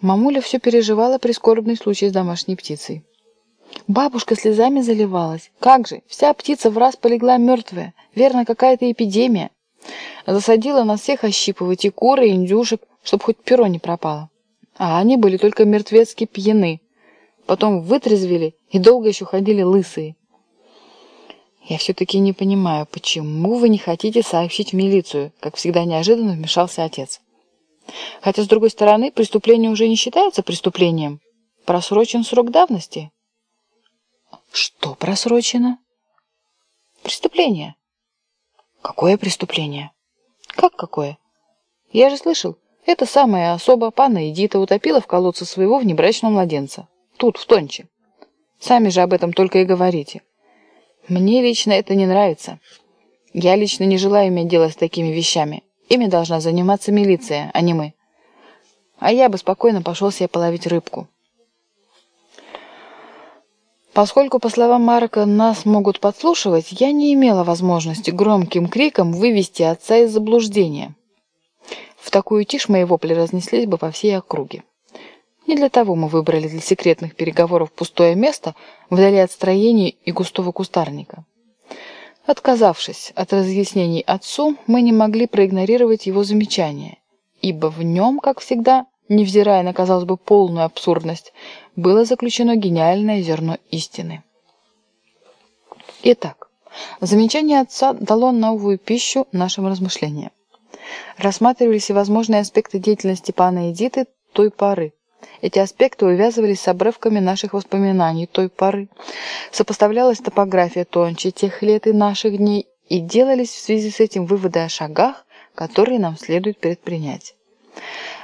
Мамуля все переживала прискорбный случай с домашней птицей. Бабушка слезами заливалась. Как же, вся птица в раз полегла мертвая. Верно, какая-то эпидемия. Засадила нас всех ощипывать и куры, и индюшек, чтобы хоть перо не пропало. А они были только мертвецки пьяны. Потом вытрезвели и долго еще ходили лысые. Я все-таки не понимаю, почему вы не хотите сообщить в милицию, как всегда неожиданно вмешался отец. Хотя, с другой стороны, преступление уже не считается преступлением. Просрочен срок давности. Что просрочено? Преступление. Какое преступление? Как какое? Я же слышал, эта самая особа, пана Эдита, утопила в колодце своего внебрачного младенца. Тут, в Тонче. Сами же об этом только и говорите. Мне лично это не нравится. Я лично не желаю иметь дело с такими вещами. Ими должна заниматься милиция, а не мы. А я бы спокойно пошел себе половить рыбку. Поскольку, по словам Марка, нас могут подслушивать, я не имела возможности громким криком вывести отца из заблуждения. В такую тишь мои вопли разнеслись бы по всей округе. Не для того мы выбрали для секретных переговоров пустое место вдали от строений и густого кустарника. Отказавшись от разъяснений отцу, мы не могли проигнорировать его замечания, ибо в нем, как всегда, невзирая на, казалось бы, полную абсурдность, было заключено гениальное зерно истины. Итак, замечание отца дало новую пищу нашим размышлениям. Рассматривались всевозможные аспекты деятельности пана Эдиты той поры, эти аспекты увязывались с обрывками наших воспоминаний той поры. Сопоставлялась топография тонче тех лет и наших дней, и делались в связи с этим выводы о шагах, которые нам следует предпринять.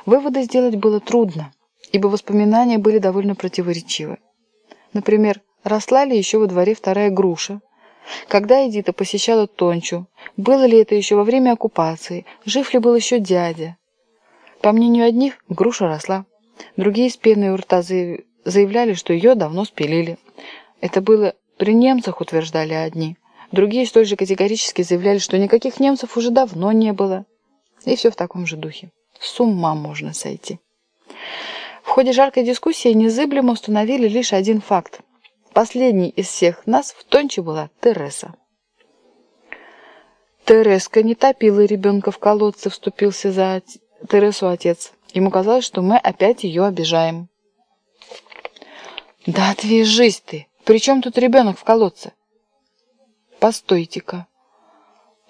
Выводы сделать было трудно, ибо воспоминания были довольно противоречивы. Например, росла ли еще во дворе вторая груша? Когда Эдита посещала Тончу? Было ли это еще во время оккупации? Жив ли был еще дядя? По мнению одних, груша росла. Другие с пеной у рта заявляли, что ее давно спилили. Это было при немцах, утверждали одни. Другие столь же категорически заявляли, что никаких немцев уже давно не было. И все в таком же духе. С ума можно сойти. В ходе жаркой дискуссии незыблемо установили лишь один факт. Последний из всех нас в Тонче была Тереса. Тереска не топила ребенка в колодце, вступился за Тересу отец. Ему казалось, что мы опять ее обижаем. «Да отвяжись ты! При чем тут ребенок в колодце?» «Постойте-ка!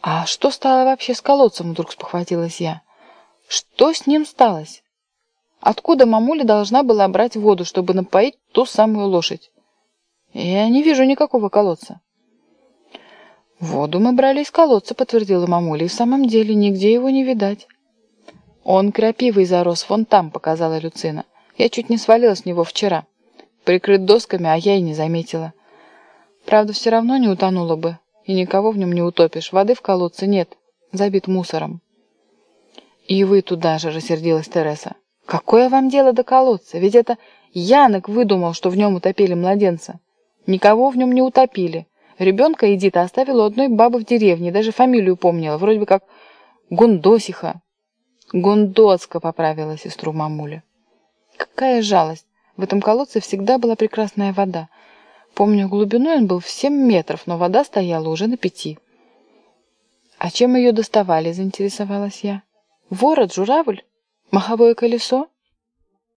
А что стало вообще с колодцем?» Вдруг спохватилась я. «Что с ним сталось? Откуда мамуля должна была брать воду, чтобы напоить ту самую лошадь? Я не вижу никакого колодца». «Воду мы брали из колодца», — подтвердила мамуля, — «и в самом деле нигде его не видать». «Он крапивой зарос, вон там», — показала Люцина. «Я чуть не свалилась с него вчера. Прикрыт досками, а я и не заметила. Правда, все равно не утонула бы, и никого в нем не утопишь. Воды в колодце нет, забит мусором». «И вы туда же», — рассердилась Тереса. «Какое вам дело до колодца? Ведь это Янок выдумал, что в нем утопили младенца. Никого в нем не утопили. Ребенка Эдита оставила одной бабы в деревне, даже фамилию помнила, вроде бы как Гундосиха. Гондоцка поправила сестру мамуля. Какая жалость! В этом колодце всегда была прекрасная вода. Помню, глубиной он был в семь метров, но вода стояла уже на пяти. «А чем ее доставали?» – заинтересовалась я. «Ворот, журавль? Маховое колесо?»